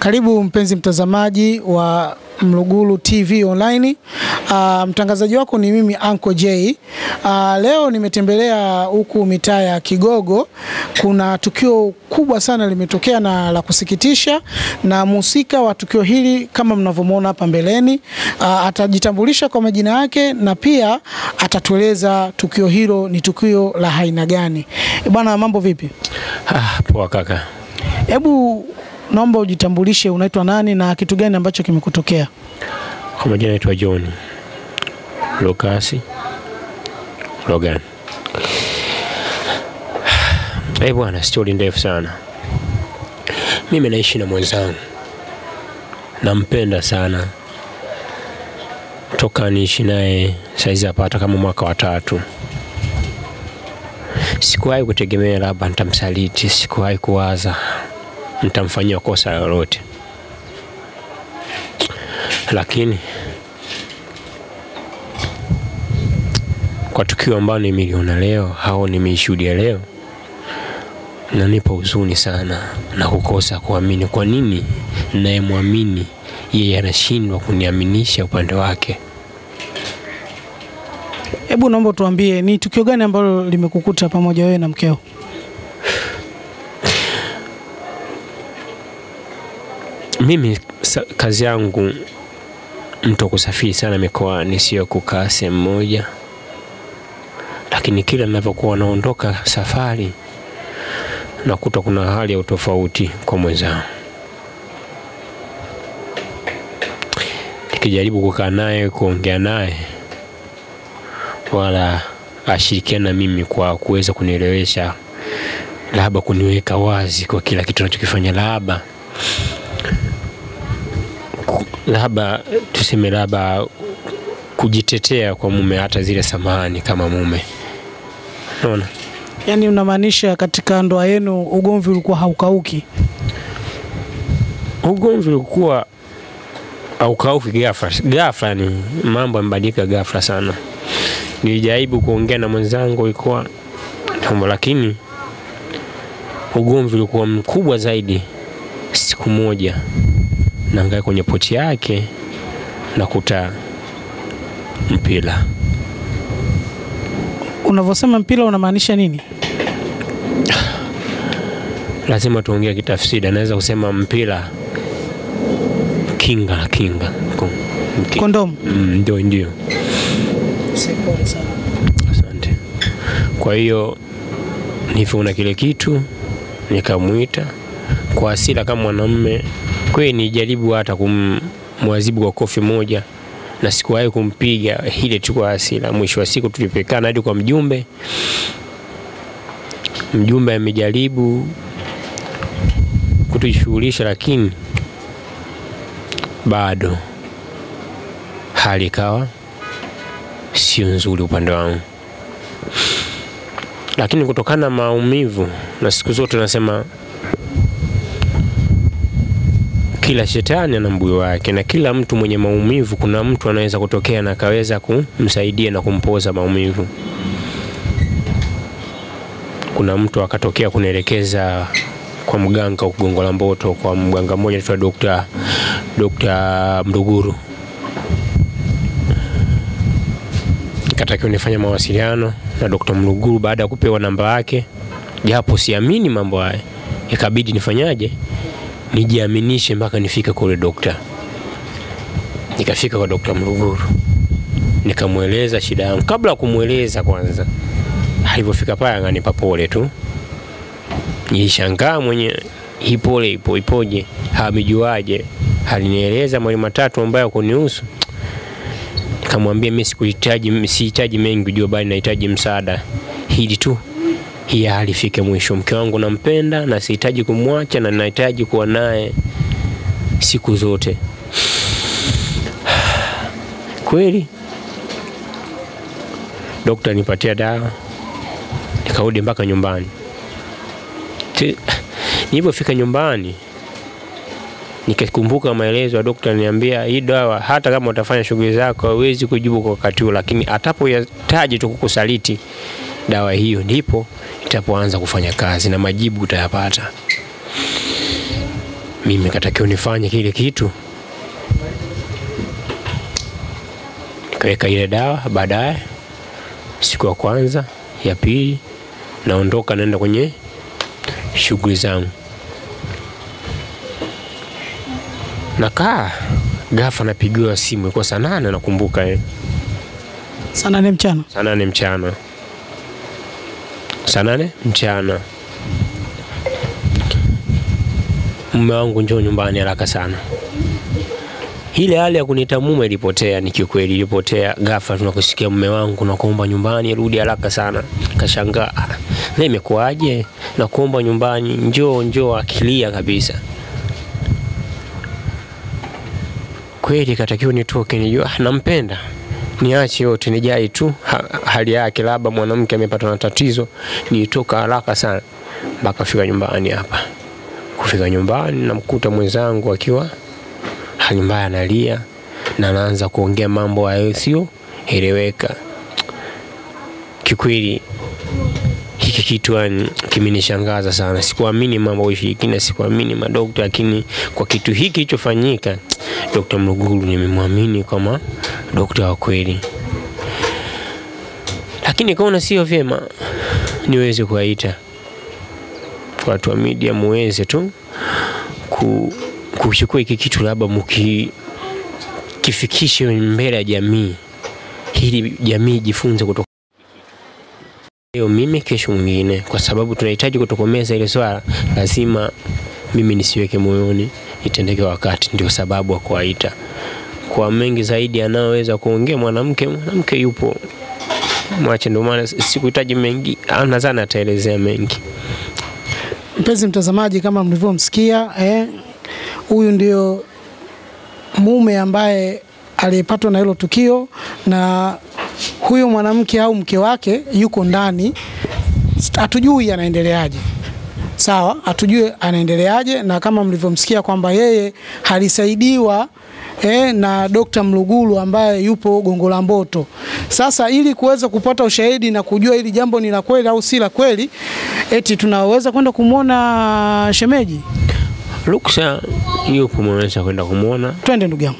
Karibu mpenzi mtazamaji wa Mlugulu TV online. Uh, mtangazaji wako ni mimi Anko J. Uh, leo nimetembelea huku mitaa ya Kigogo. Kuna tukio kubwa sana limetokea na la kusikitisha, na mhusika wa tukio hili kama mnavyomwona hapa mbeleni, uh, atajitambulisha kwa majina yake na pia atatueleza tukio hilo ni tukio la aina gani. Bwana, mambo vipi? Ah, poa kaka. Hebu naomba ujitambulishe, unaitwa nani na kitu gani ambacho kimekutokea? Kwa majina naitwa John Lucas Logan. Eh bwana, stori ndefu sana. Mimi naishi na mwenzangu, nampenda sana toka niishi naye saizi apata kama mwaka wa tatu. Sikuwahi kutegemea labda nitamsaliti, sikuwahi kuwaza nitamfanyia kosa lolote, lakini kwa tukio ambalo nimeliona leo au nimeishuhudia leo, nanipa huzuni sana na kukosa kuamini. Kwa nini nayemwamini yeye anashindwa kuniaminisha upande wake? Hebu naomba tuambie ni tukio gani ambalo limekukuta pamoja wewe na mkeo? Mimi kazi yangu mtu kusafiri sana mikoani, sio kukaa sehemu moja, lakini kila ninavyokuwa naondoka safari nakuta kuna hali ya utofauti kwa mwenzangu. Nikijaribu kukaa naye kuongea naye, wala ashirikiana na mimi kwa kuweza kunielewesha, labda kuniweka wazi kwa kila kitu anachokifanya labda labda tuseme labda kujitetea kwa mume, hata zile samahani kama mume. Unaona, Yaani unamaanisha katika ndoa yenu ugomvi ulikuwa haukauki? ugomvi ulikuwa haukauki ghafla ghafla, ni mambo yamebadilika ghafla sana. Nilijaribu kuongea na mwenzangu, ilikuwa tambo, lakini ugomvi ulikuwa mkubwa zaidi. Siku moja naangalia kwenye pochi yake nakuta mpira. Unavyosema mpira unamaanisha nini? Lazima tuongee kitafsiri, anaweza kusema mpira kinga kinga kondomu. Ndio. Mm, ndio ndio, asante. Kwa hiyo nivyoona kile kitu nikamwita kwa hasira kama mwanamume kweli, nijaribu hata kumwazibu kwa kofi moja na sikuwahi kumpiga ile tu kwa hasira. Mwisho wa siku tulipekana hadi kwa mjumbe. Mjumbe amejaribu kutushughulisha, lakini bado hali ikawa sio nzuri upande wangu, lakini kutokana na maumivu, na siku zote nasema kila shetani ana mbuyo wake, na kila mtu mwenye maumivu, kuna mtu anaweza kutokea na akaweza kumsaidia na kumpoza maumivu. Kuna mtu akatokea kunielekeza kwa mganga wa Gongo la Mboto, kwa mganga mmoja anaitwa Dr. Dr. Mduguru. Nikatakiwa nifanye mawasiliano na Dr. Mduguru baada ya kupewa namba yake, japo siamini mambo haya, ikabidi nifanyaje, nijiaminishe mpaka nifike kule dokta. Nikafika kwa dokta mruguru nikamweleza shida yangu. Kabla ya kumweleza kwanza, alivyofika pale anganipa pole tu. Nilishangaa mwenye hii pole ipo ipoje, hamijuaje. Alinieleza mawili matatu ambayo kunihusu. Nikamwambia mimi sikuhitaji, sihitaji mengi kujua, bali nahitaji msaada hili tu, hii hali ifike mwisho. Mke wangu nampenda na sihitaji kumwacha na ninahitaji kuwa naye siku zote. Kweli dokta nipatia dawa, nikarudi mpaka nyumbani. Nilipofika nyumbani nikakumbuka maelezo ya dokta, niambia hii dawa hata kama utafanya shughuli zako hawezi kujibu kwa wakati huo, lakini atapoyataji tu kukusaliti dawa hiyo, ndipo itapoanza kufanya kazi na majibu utayapata. mimi katakiwa nifanye kile kitu, nikaweka ile dawa. Baadaye siku ya kwanza, ya pili, naondoka naenda kwenye shughuli zangu, nakaa Gafa napigiwa simu, ilikuwa saa nane nakumbuka eh. Saa nane mchana. saa nane mchana, saa nane mchana, mume wangu njoo nyumbani haraka sana. Ile hali ya kunita mume ilipotea, ni kiukweli ilipotea. Ghafla tunakusikia mume wangu nakuomba nyumbani, rudi haraka sana. Kashangaa, "Ah, na imekuwaje? Nakuomba nyumbani, njoo njoo, akilia kabisa. Kweli katakiwa nitoke, nijua "Ah, nampenda niache yote nijai tu ha, hali yake, labda mwanamke amepatwa na tatizo. nitoka haraka sana mpaka fika nyumbani hapa. Kufika nyumbani namkuta mwenzangu akiwa hali mbaya, analia na anaanza kuongea mambo yasiyoeleweka. Kikweli hiki kitu kimenishangaza sana. Sikuamini mambo ya ushirikina, sikuamini madokta, lakini kwa kitu hiki kilichofanyika, Dokta Mluguru nimemwamini kama dokta wa kweli, lakini kaona sio vyema niweze kuwaita watu wa media muweze tu ku, kuchukua hiki kitu labda mukifikishe kifikishe mbele ya jamii, ili jamii ijifunze kutoka leo mimi, kesho mwingine, kwa sababu tunahitaji kutokomeza ile swala. Lazima mimi nisiweke moyoni, itendeke wakati. Ndio sababu wa kuwaita. Kwa mengi zaidi anayoweza kuongea mwanamke, mwanamke yupo, mwache. Ndio maana sikuhitaji mengi, nadhani ataelezea mengi. Mpenzi mtazamaji, kama mlivyomsikia eh, huyu ndio mume ambaye aliyepatwa na hilo tukio, na huyu mwanamke au mke wake yuko ndani, hatujui anaendeleaje. Sawa, hatujui anaendeleaje, na kama mlivyomsikia kwamba yeye alisaidiwa eh, na Dokta Mluguru ambaye yupo Gongo la Mboto. Sasa ili kuweza kupata ushahidi na kujua hili jambo ni la kweli au si la kweli, eti tunaweza kwenda kumwona shemeji. Ruksa yupo, mnaweza kwenda kumwona. Twende ndugu yangu.